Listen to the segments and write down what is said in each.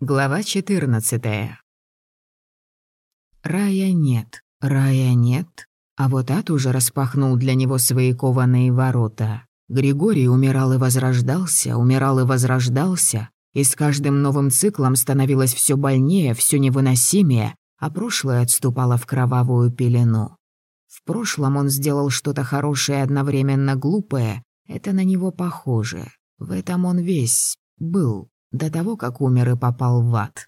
Глава 14 Рая нет, рая нет, а вот ад уже распахнул для него свои кованые ворота. Григорий умирал и возрождался, умирал и возрождался, и с каждым новым циклом становилось все больнее, все невыносимее, а прошлое отступало в кровавую пелену. В прошлом он сделал что-то хорошее и одновременно глупое, это на него похоже. В этом он весь был до того, как умер и попал в ад.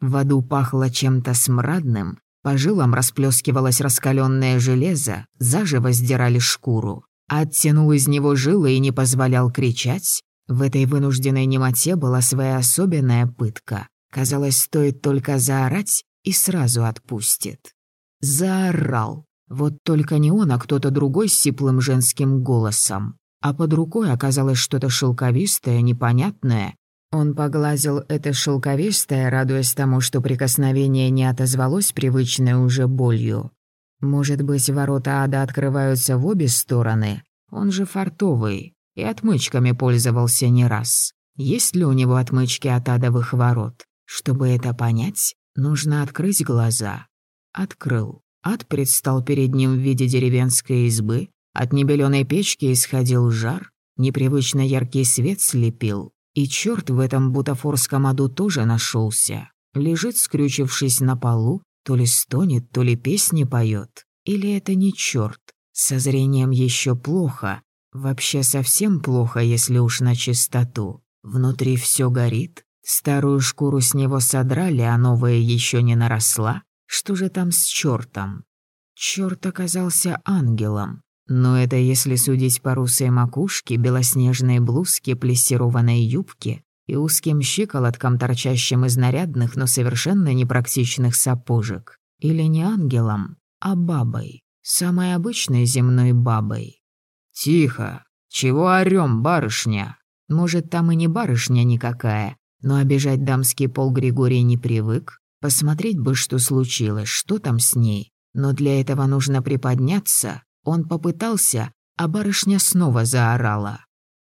В аду пахло чем-то смрадным, по жилам расплескивалось раскаленное железо, заживо сдирали шкуру. Оттянул из него жилы и не позволял кричать. В этой вынужденной немоте была своя особенная пытка. Казалось, стоит только заорать, и сразу отпустит. Заорал. Вот только не он, а кто-то другой с сиплым женским голосом. А под рукой оказалось что-то шелковистое, непонятное, он погладил это шелковистое, радуясь тому, что прикосновение не отозвалось привычной уже болью. Может быть, ворота ада открываются в обе стороны? Он же фартовый и отмычками пользовался не раз. Есть ли у него отмычки от адовых ворот? Чтобы это понять, нужно открыть глаза. Открыл. Ад предстал перед ним в виде деревенской избы. От небеленой печки исходил жар, непривычно яркий свет слепил. И черт в этом бутафорском аду тоже нашелся. Лежит, скрючившись на полу, то ли стонет, то ли песни поет. Или это не черт? Со зрением еще плохо. Вообще совсем плохо, если уж на чистоту. Внутри все горит. Старую шкуру с него содрали, а новая еще не наросла. Что же там с чертом? Черт оказался ангелом. Но это если судить по русой макушке, белоснежной блузке, плессированной юбке и узким щиколоткам, торчащим из нарядных, но совершенно непрактичных сапожек. Или не ангелом, а бабой. Самой обычной земной бабой. «Тихо! Чего орём, барышня?» Может, там и не барышня никакая, но обижать дамский пол Григорий не привык. Посмотреть бы, что случилось, что там с ней. Но для этого нужно приподняться, он попытался, а барышня снова заорала.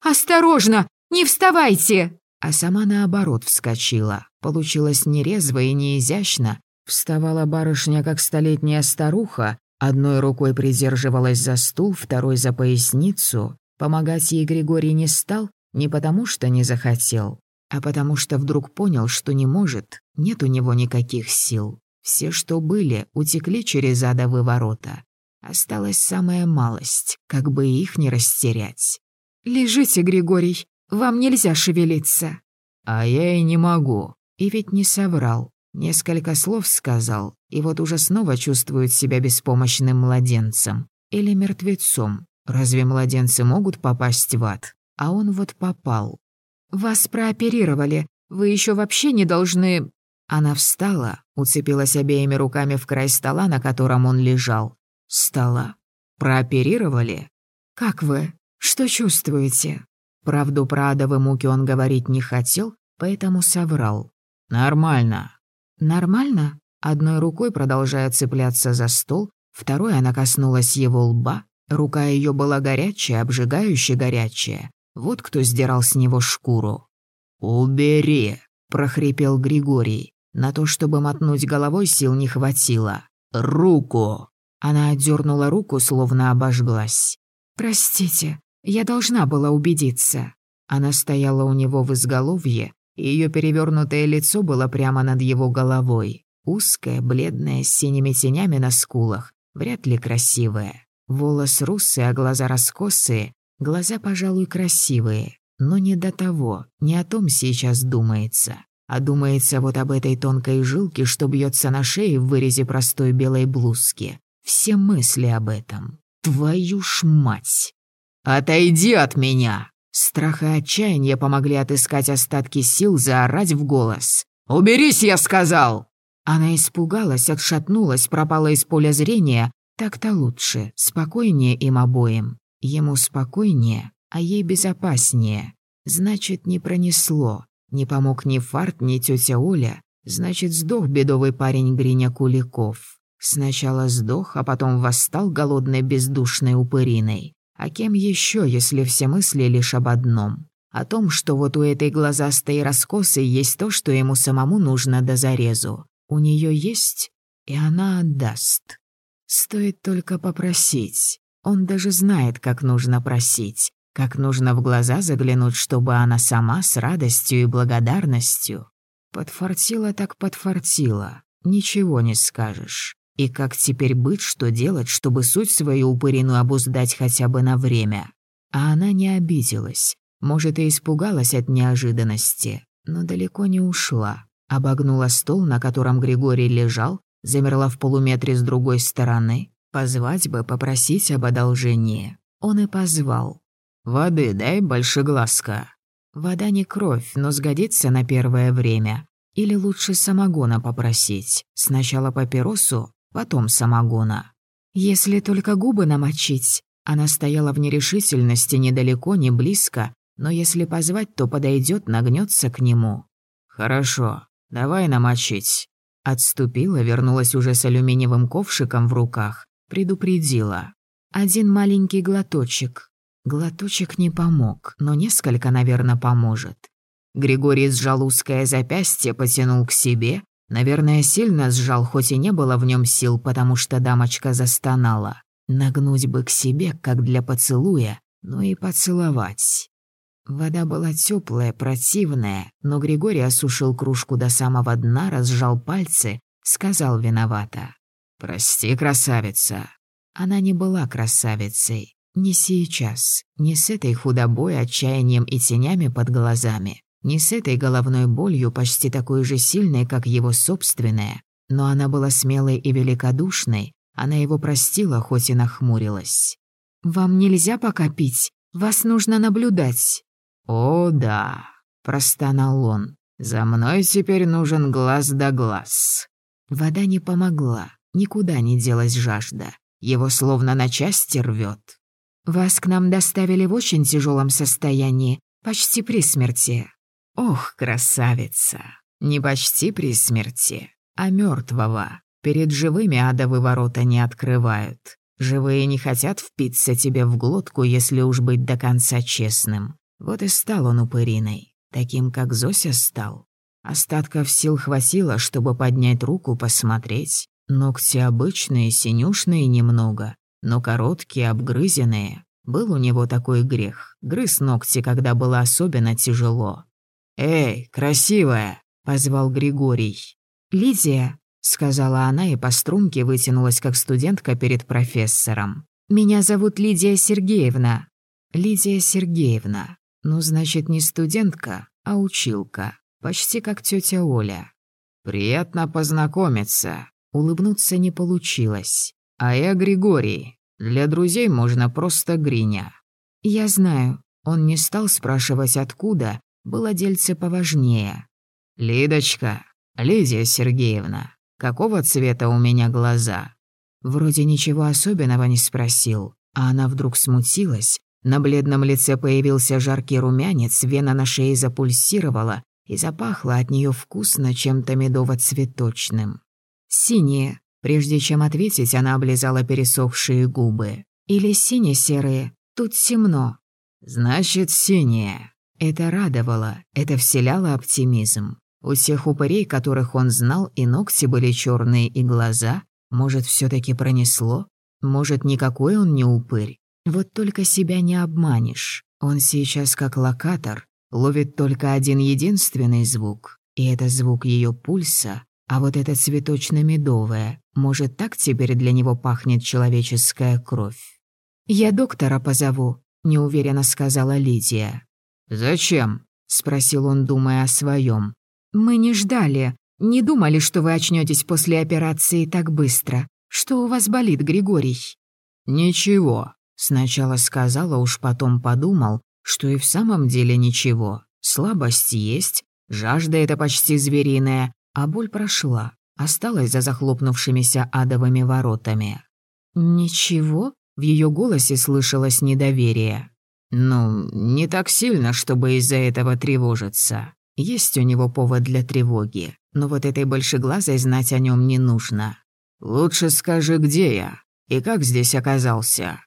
«Осторожно! Не вставайте!» А сама наоборот вскочила. Получилось нерезво и неизящно. Вставала барышня, как столетняя старуха, одной рукой придерживалась за стул, второй за поясницу. Помогать ей Григорий не стал, не потому что не захотел, а потому что вдруг понял, что не может, нет у него никаких сил. Все, что были, утекли через адовые ворота. Осталась самая малость, как бы их не растерять. «Лежите, Григорий, вам нельзя шевелиться». «А я и не могу». И ведь не соврал. Несколько слов сказал, и вот уже снова чувствует себя беспомощным младенцем. Или мертвецом. Разве младенцы могут попасть в ад? А он вот попал. «Вас прооперировали. Вы еще вообще не должны...» Она встала, уцепилась обеими руками в край стола, на котором он лежал, Стало. Прооперировали? Как вы? Что чувствуете? Правду про адовые муки он говорить не хотел, поэтому соврал. Нормально. Нормально? Одной рукой продолжая цепляться за стол, второй она коснулась его лба. Рука ее была горячая, обжигающе горячая. Вот кто сдирал с него шкуру. «Убери!» – прохрипел Григорий. На то, чтобы мотнуть головой, сил не хватило. «Руку!» Она отдернула руку, словно обожглась. «Простите, я должна была убедиться». Она стояла у него в изголовье, и ее перевернутое лицо было прямо над его головой. Узкое, бледное, с синими тенями на скулах, вряд ли красивое. Волос русые, а глаза раскосые, глаза, пожалуй, красивые. Но не до того, не о том сейчас думается. А думается вот об этой тонкой жилке, что бьется на шее в вырезе простой белой блузки. Все мысли об этом. Твою ж мать! «Отойди от меня!» Страх и отчаяние помогли отыскать остатки сил заорать в голос. «Уберись, я сказал!» Она испугалась, отшатнулась, пропала из поля зрения. Так-то лучше, спокойнее им обоим. Ему спокойнее, а ей безопаснее. Значит, не пронесло. Не помог ни Фарт, ни тетя Оля. Значит, сдох бедовый парень Гриня Куликов. Сначала сдох, а потом восстал голодной бездушной упыриной. А кем еще, если все мысли лишь об одном? о том, что вот у этой глазастой раскосы есть то, что ему самому нужно до зарезу. У нее есть, и она отдаст. Стоит только попросить. Он даже знает, как нужно просить, как нужно в глаза заглянуть, чтобы она сама с радостью и благодарностью. Подфартила так подфартила, ничего не скажешь. И как теперь быть, что делать, чтобы суть свою упырину обуздать хотя бы на время? А она не обиделась, может, и испугалась от неожиданности, но далеко не ушла. Обогнула стол, на котором Григорий лежал, замерла в полуметре с другой стороны. Позвать бы, попросить об одолжении. Он и позвал. «Воды дай, большеглазка». Вода не кровь, но сгодится на первое время. Или лучше самогона попросить. Сначала папиросу, потом самогона. Если только губы намочить. Она стояла в нерешительности недалеко, не близко, но если позвать, то подойдет, нагнется к нему. «Хорошо, давай намочить». Отступила, вернулась уже с алюминиевым ковшиком в руках, предупредила. «Один маленький глоточек». Глоточек не помог, но несколько, наверное, поможет. Григорий сжал узкое запястье, потянул к себе. Наверное, сильно сжал, хоть и не было в нем сил, потому что дамочка застонала. Нагнуть бы к себе, как для поцелуя, ну и поцеловать. Вода была теплая, противная, но Григорий осушил кружку до самого дна, разжал пальцы, сказал виновато. «Прости, красавица». Она не была красавицей. Не сейчас, не с этой худобой, отчаянием и тенями под глазами, не с этой головной болью, почти такой же сильной, как его собственная, но она была смелой и великодушной, она его простила, хоть и нахмурилась. «Вам нельзя пока пить, вас нужно наблюдать». «О, да», — простонал он, — «за мной теперь нужен глаз да глаз». Вода не помогла, никуда не делась жажда. Его словно на части рвет. «Вас к нам доставили в очень тяжелом состоянии, почти при смерти». «Ох, красавица! Не почти при смерти, а мертвого. Перед живыми адовы ворота не открывают. Живые не хотят впиться тебе в глотку, если уж быть до конца честным. Вот и стал он упыриной, таким, как Зося стал. Остатков сил хватило, чтобы поднять руку, посмотреть. Ногти обычные, синюшные немного, но короткие, обгрызенные. Был у него такой грех. Грыз ногти, когда было особенно тяжело. «Эй, красивая!» — позвал Григорий. «Лидия», — сказала она и по струнке вытянулась, как студентка перед профессором. «Меня зовут Лидия Сергеевна». «Лидия Сергеевна. Ну, значит, не студентка, а училка. Почти как тетя Оля. «Приятно познакомиться». Улыбнуться не получилось. «А я Григорий. Для друзей можно просто Гриня». «Я знаю». Он не стал спрашивать, откуда. Было дельце поважнее. «Лидочка, Лидия Сергеевна, какого цвета у меня глаза?» Вроде ничего особенного не спросил, а она вдруг смутилась, на бледном лице появился жаркий румянец, вена на шее запульсировала и запахло от нее вкусно чем-то медово-цветочным. «Синие», прежде чем ответить, она облизала пересохшие губы. «Или сине-серые, тут темно». «Значит, синие». Это радовало, это вселяло оптимизм. У всех упырей, которых он знал, и ногти были черные, и глаза. Может, все таки пронесло? Может, никакой он не упырь? Вот только себя не обманешь. Он сейчас как локатор, ловит только один единственный звук, и это звук ее пульса, а вот это цветочно-медовое, может, так теперь для него пахнет человеческая кровь. «Я доктора позову», — неуверенно сказала Лидия. «Зачем?» — спросил он, думая о своем. «Мы не ждали, не думали, что вы очнетесь после операции так быстро. Что у вас болит, Григорий?» «Ничего», Сначала сказала, уж потом подумал, что и в самом деле ничего. Слабость есть, жажда это почти звериная, а боль прошла, осталась за захлопнувшимися адовыми воротами. «Ничего?» — в ее голосе слышалось недоверие. «Ну, не так сильно, чтобы из-за этого тревожиться. Есть у него повод для тревоги, но вот этой большеглазой знать о нем не нужно. Лучше скажи, где я и как здесь оказался».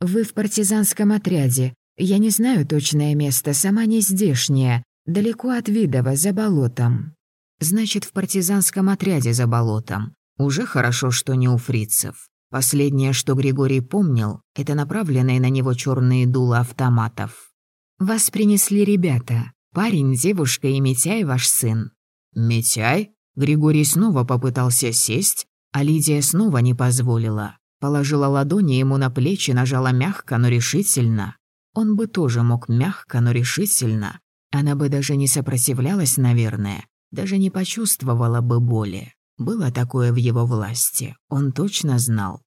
«Вы в партизанском отряде. Я не знаю точное место, сама не здешняя. Далеко от Видова, за болотом». «Значит, в партизанском отряде за болотом. Уже хорошо, что не у фрицев. Последнее, что Григорий помнил, это направленные на него черные дула автоматов. «Вас принесли ребята. Парень, девушка и Митяй ваш сын». «Митяй?» Григорий снова попытался сесть, а Лидия снова не позволила. Положила ладони ему на плечи, нажала мягко, но решительно. Он бы тоже мог мягко, но решительно. Она бы даже не сопротивлялась, наверное, даже не почувствовала бы боли. Было такое в его власти, он точно знал.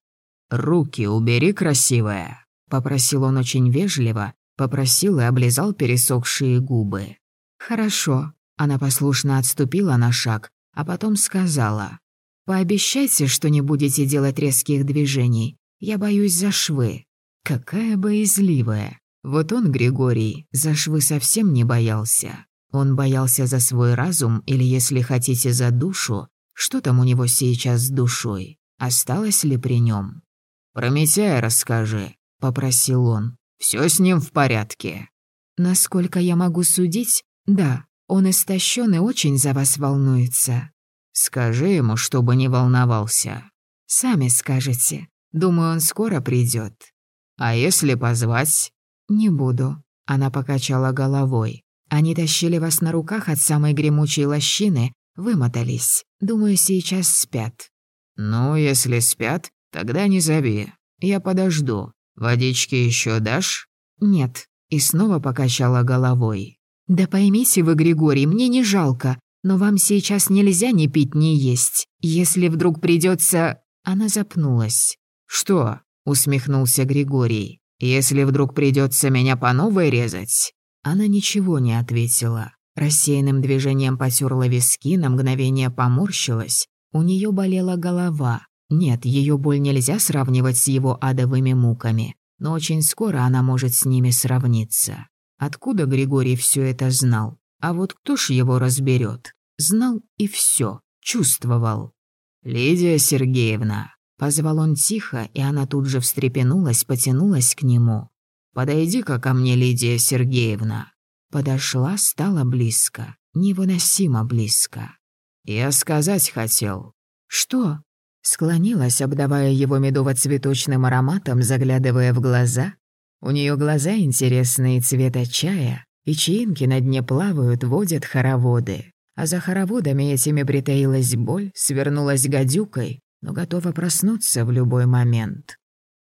«Руки убери, красивая», — попросил он очень вежливо, попросил и облизал пересохшие губы. «Хорошо», — она послушно отступила на шаг, а потом сказала. «Пообещайте, что не будете делать резких движений. Я боюсь за швы». Какая боязливая. Вот он, Григорий, за швы совсем не боялся. Он боялся за свой разум или, если хотите, за душу, что там у него сейчас с душой? Осталось ли при нем? «Про Митяя расскажи», — попросил он. Все с ним в порядке». «Насколько я могу судить, да, он истощен и очень за вас волнуется». «Скажи ему, чтобы не волновался». «Сами скажете. Думаю, он скоро придет. «А если позвать?» «Не буду». Она покачала головой. «Они тащили вас на руках от самой гремучей лощины, вымотались. Думаю, сейчас спят». «Ну, если спят, тогда не зови. Я подожду. Водички еще дашь?» «Нет». И снова покачала головой. «Да поймите вы, Григорий, мне не жалко, но вам сейчас нельзя ни пить, ни есть. Если вдруг придется...» Она запнулась. «Что?» — усмехнулся Григорий. «Если вдруг придется меня по новой резать?» Она ничего не ответила. Рассеянным движением потерла виски, на мгновение поморщилась. У нее болела голова. Нет, ее боль нельзя сравнивать с его адовыми муками, но очень скоро она может с ними сравниться. Откуда Григорий все это знал? А вот кто ж его разберет? Знал и все, чувствовал. «Лидия Сергеевна», — позвал он тихо, и она тут же встрепенулась, потянулась к нему. «Подойди-ка ко мне, Лидия Сергеевна». Подошла, стала близко, невыносимо близко. «Я сказать хотел». «Что?» Склонилась, обдавая его медово-цветочным ароматом, заглядывая в глаза. У нее глаза интересные цвета чая, и чаинки на дне плавают, водят хороводы. А за хороводами этими притаилась боль, свернулась гадюкой, но готова проснуться в любой момент.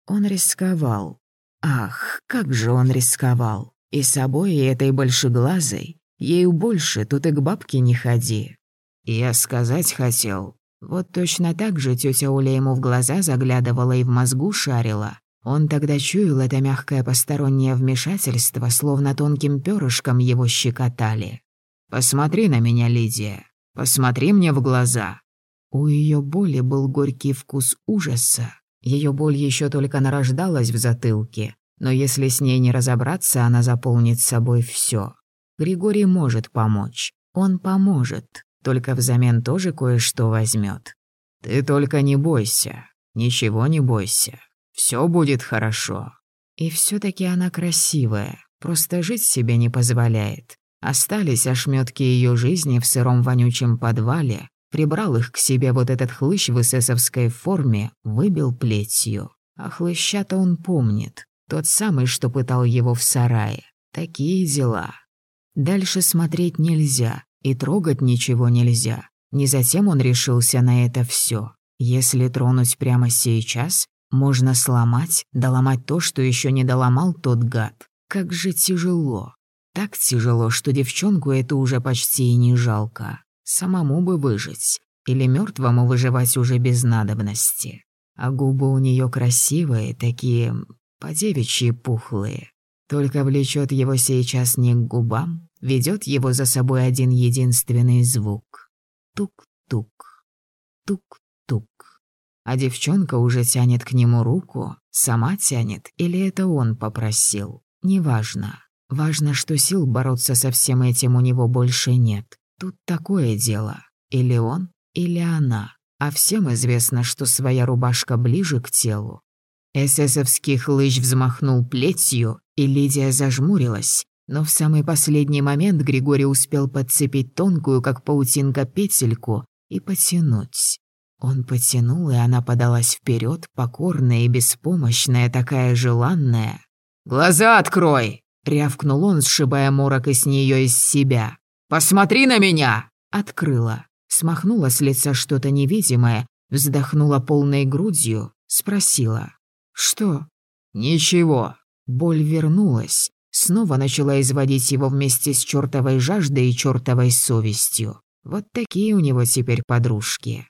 Он рисковал. Ах, как же он рисковал. И собой, и этой большеглазой. Ею больше, тут и к бабке не ходи. Я сказать хотел. Вот точно так же тетя Оля ему в глаза заглядывала и в мозгу шарила. Он тогда чуял это мягкое постороннее вмешательство, словно тонким перышком его щекотали. «Посмотри на меня, Лидия. Посмотри мне в глаза». У ее боли был горький вкус ужаса. Ее боль еще только нарождалась в затылке, но если с ней не разобраться, она заполнит собой все. Григорий может помочь. Он поможет, только взамен тоже кое-что возьмет. Ты только не бойся, ничего не бойся. Все будет хорошо. И все таки она красивая, просто жить себе не позволяет. Остались ошметки ее жизни в сыром вонючем подвале, прибрал их к себе вот этот хлыщ в эсэсовской форме, выбил плетью. А хлыща-то он помнит, тот самый, что пытал его в сарае. Такие дела. Дальше смотреть нельзя, и трогать ничего нельзя. Не затем он решился на это все. Если тронуть прямо сейчас, можно сломать, доломать то, что еще не доломал тот гад. Как же тяжело. Так тяжело, что девчонку это уже почти и не жалко. Самому бы выжить. Или мертвому выживать уже без надобности. А губы у нее красивые, такие по-девичьи пухлые. Только влечет его сейчас не к губам, ведет его за собой один единственный звук. Тук-тук, тук-тук. А девчонка уже тянет к нему руку, сама тянет, или это он попросил. Неважно. Важно, что сил бороться со всем этим у него больше нет. Тут такое дело. Или он, или она. А всем известно, что своя рубашка ближе к телу, Эсэсовский хлыщ взмахнул плетью, и Лидия зажмурилась, но в самый последний момент Григорий успел подцепить тонкую, как паутинка, петельку и потянуть. Он потянул, и она подалась вперед, покорная и беспомощная, такая желанная. «Глаза открой!» — рявкнул он, сшибая морок из нее из себя. «Посмотри на меня!» Открыла, смахнула с лица что-то невидимое, вздохнула полной грудью, спросила. «Что?» «Ничего». Боль вернулась, снова начала изводить его вместе с чертовой жаждой и чертовой совестью. Вот такие у него теперь подружки.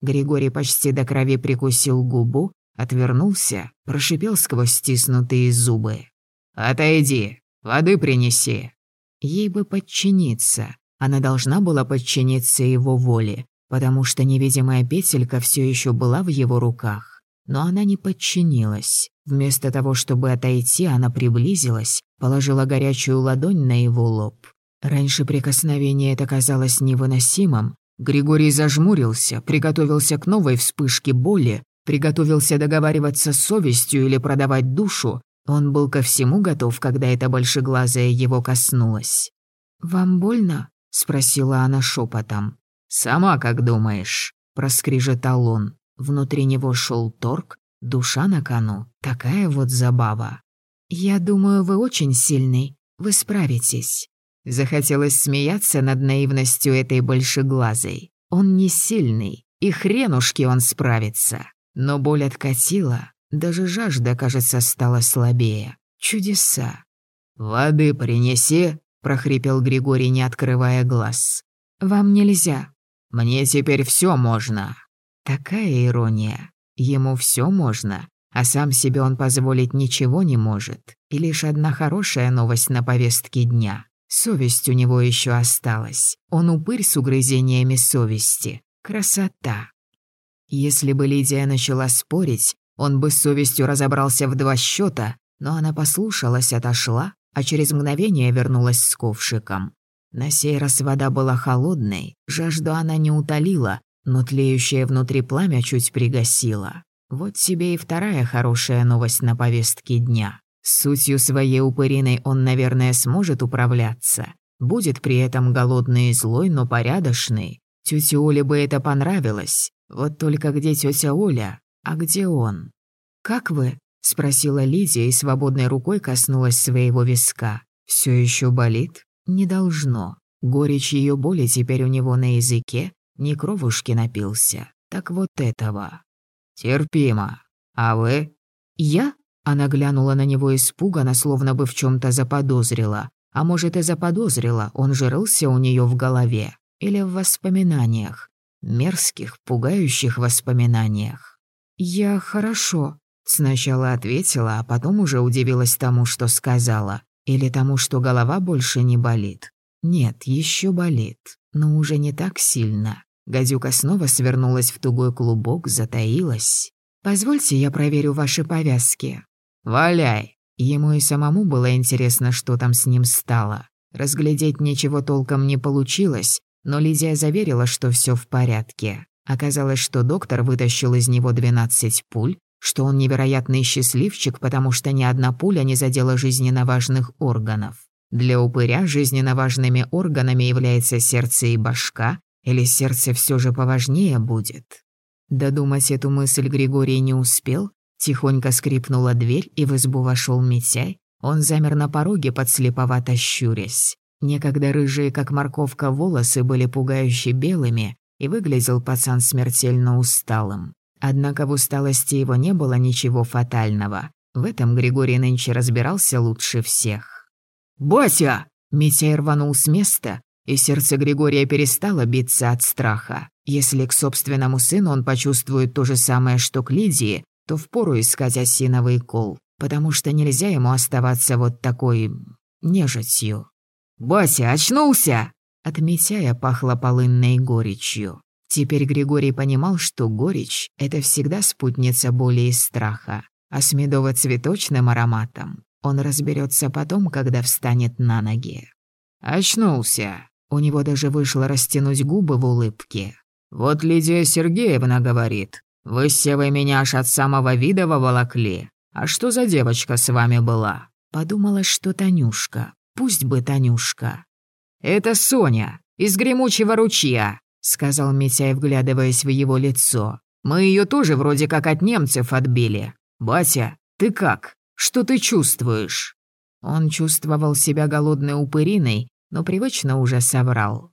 Григорий почти до крови прикусил губу, отвернулся, прошипел сквозь стиснутые зубы. «Отойди, воды принеси». Ей бы подчиниться. Она должна была подчиниться его воле, потому что невидимая петелька все еще была в его руках. Но она не подчинилась. Вместо того, чтобы отойти, она приблизилась, положила горячую ладонь на его лоб. Раньше прикосновение это казалось невыносимым. Григорий зажмурился, приготовился к новой вспышке боли, приготовился договариваться с совестью или продавать душу. Он был ко всему готов, когда эта большеглазая его коснулась. «Вам больно?» — спросила она шепотом. «Сама как думаешь?» — проскрижетал он. Внутри него шел торг, душа на кону, такая вот забава. «Я думаю, вы очень сильный, вы справитесь». Захотелось смеяться над наивностью этой большеглазой. Он не сильный, и хренушки он справится. Но боль откатила, даже жажда, кажется, стала слабее. Чудеса. «Воды принеси», — прохрипел Григорий, не открывая глаз. «Вам нельзя». «Мне теперь все можно». Такая ирония. Ему все можно, а сам себе он позволить ничего не может. И лишь одна хорошая новость на повестке дня. Совесть у него еще осталась. Он упырь с угрызениями совести. Красота. Если бы Лидия начала спорить, он бы с совестью разобрался в два счета, но она послушалась, отошла, а через мгновение вернулась с ковшиком. На сей раз вода была холодной, жажду она не утолила, но тлеющее внутри пламя чуть пригасило. Вот тебе и вторая хорошая новость на повестке дня. Сутью своей упыриной он, наверное, сможет управляться. Будет при этом голодный и злой, но порядочный. Тёте Оле бы это понравилось. Вот только где тётя Оля, а где он? «Как вы?» — спросила Лидия и свободной рукой коснулась своего виска. Все еще болит? Не должно. Горечь ее боли теперь у него на языке, не кровушки напился. Так вот этого. Терпимо. А вы? Я? Она глянула на него испуганно, словно бы в чем то заподозрила. А может, и заподозрила, он же рылся у нее в голове. Или в воспоминаниях. Мерзких, пугающих воспоминаниях. «Я хорошо», — сначала ответила, а потом уже удивилась тому, что сказала. Или тому, что голова больше не болит. Нет, еще болит, но уже не так сильно. Гадюка снова свернулась в тугой клубок, затаилась. «Позвольте, я проверю ваши повязки». «Валяй!» Ему и самому было интересно, что там с ним стало. Разглядеть ничего толком не получилось, но Лидия заверила, что все в порядке. Оказалось, что доктор вытащил из него 12 пуль, что он невероятный счастливчик, потому что ни одна пуля не задела жизненно важных органов. Для упыря жизненно важными органами является сердце и башка, или сердце все же поважнее будет? Додумать эту мысль Григорий не успел. Тихонько скрипнула дверь, и в избу вошел Митяй. Он замер на пороге, подслеповато щурясь. Некогда рыжие, как морковка, волосы были пугающе белыми, и выглядел пацан смертельно усталым. Однако в усталости его не было ничего фатального. В этом Григорий нынче разбирался лучше всех. «Бася!» Митяй рванул с места, и сердце Григория перестало биться от страха. Если к собственному сыну он почувствует то же самое, что к Лидии, то впору искать осиновый кол, потому что нельзя ему оставаться вот такой... нежитью. «Бася, очнулся!» От Митяя пахло полынной горечью. Теперь Григорий понимал, что горечь — это всегда спутница боли и страха, а с медово-цветочным ароматом он разберется потом, когда встанет на ноги. «Очнулся!» У него даже вышло растянуть губы в улыбке. «Вот Лидия Сергеевна говорит, вы с Севой меня аж от самого вида волокли. А что за девочка с вами была? Подумала, что Танюшка. Пусть бы Танюшка. «Это Соня, из гремучего ручья», — сказал Митяй, вглядываясь в его лицо. «Мы ее тоже вроде как от немцев отбили. Батя, ты как? Что ты чувствуешь?» Он чувствовал себя голодной упыриной, но привычно уже соврал.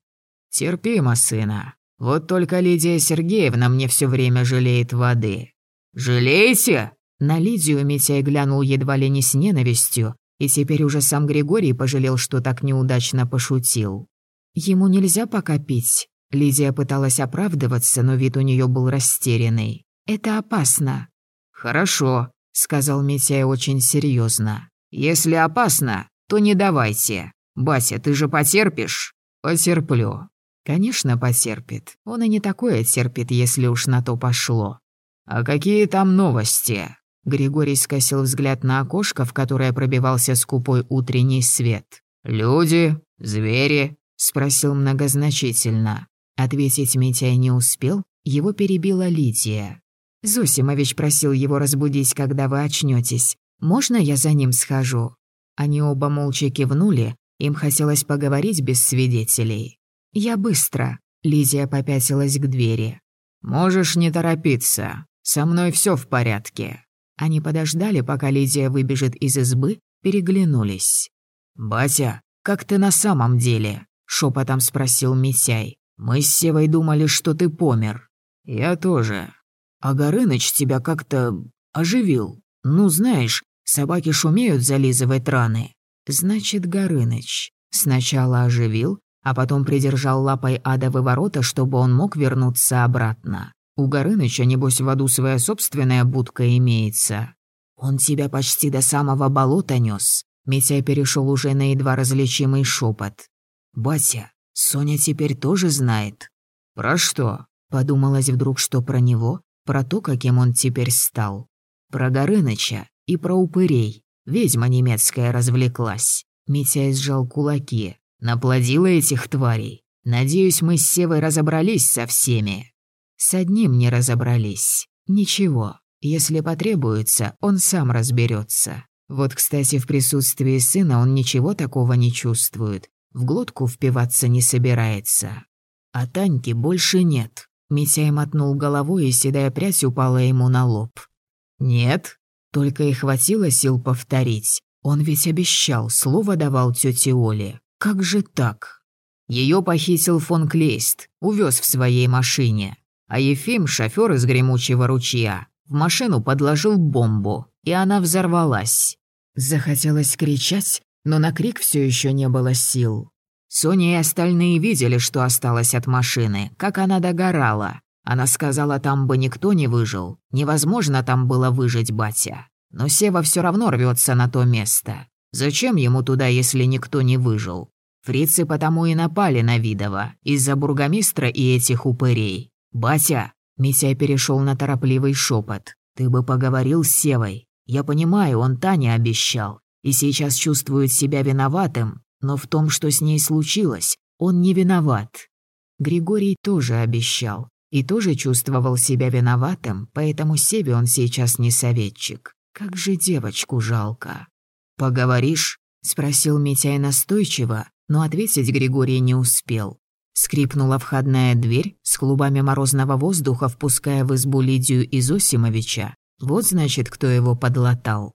«Терпимо, сына. Вот только Лидия Сергеевна мне все время жалеет воды». «Жалеете?» На Лидию Митяй глянул едва ли не с ненавистью, и теперь уже сам Григорий пожалел, что так неудачно пошутил. Ему нельзя пока пить. Лидия пыталась оправдываться, но вид у нее был растерянный. «Это опасно». «Хорошо», — сказал Митяй очень серьезно. «Если опасно, то не давайте. Бася, ты же потерпишь?» «Потерплю». «Конечно, потерпит. Он и не такое терпит, если уж на то пошло». «А какие там новости?» Григорий скосил взгляд на окошко, в которое пробивался скупой утренний свет. «Люди? Звери?» — спросил многозначительно. Ответить Митяй не успел, его перебила Лидия. «Зосимович просил его разбудить, когда вы очнётесь. Можно я за ним схожу?» Они оба молча кивнули, им хотелось поговорить без свидетелей. «Я быстро», — Лидия попятилась к двери. «Можешь не торопиться. Со мной всё в порядке». Они подождали, пока Лидия выбежит из избы, переглянулись. «Батя, как ты на самом деле?» — шепотом спросил Митяй. «Мы с Севой думали, что ты помер». «Я тоже. А Горыныч тебя как-то оживил. Ну, знаешь, собаки шумеют зализывать раны». «Значит, Горыныч. Сначала оживил, а потом придержал лапой адовы ворота, чтобы он мог вернуться обратно. У Горыныча, небось, в аду своя собственная будка имеется. Он тебя почти до самого болота нес. Митя перешел уже на едва различимый шепот. «Батя, Соня теперь тоже знает». «Про что?» Подумалось вдруг, что про него, про то, каким он теперь стал. Про Горыныча и про упырей. Ведьма немецкая развлеклась. Митя сжал кулаки. Наплодила этих тварей. Надеюсь, мы с Севой разобрались со всеми. С одним не разобрались. Ничего, если потребуется, он сам разберется. Вот, кстати, в присутствии сына он ничего такого не чувствует, в глотку впиваться не собирается. А Таньки больше нет. Митяй мотнул головой, и седая прядь упала ему на лоб. «Нет?» Только и хватило сил повторить. Он ведь обещал, слово давал тете Оле. Как же так? Ее похитил фон Клейст, увез в своей машине. А Ефим, шофер из гремучего ручья, в машину подложил бомбу, и она взорвалась. Захотелось кричать, но на крик все еще не было сил. Соня и остальные видели, что осталось от машины, как она догорала. Она сказала, там бы никто не выжил. Невозможно там было выжить, батя. Но Сева все равно рвется на то место. Зачем ему туда, если никто не выжил? Фрицы потому и напали на Видова, из-за бургомистра и этих упырей. «Бася!» — Митяй перешел на торопливый шепот. «Ты бы поговорил с Севой. Я понимаю, он Тане обещал. И сейчас чувствует себя виноватым, но в том, что с ней случилось, он не виноват». Григорий тоже обещал и тоже чувствовал себя виноватым, поэтому Севе он сейчас не советчик. Как же девочку жалко. «Поговоришь?» — спросил Митяй настойчиво, но ответить Григорий не успел. Скрипнула входная дверь с клубами морозного воздуха, впуская в избу Лидию и Зосимовича. Вот значит, кто его подлатал.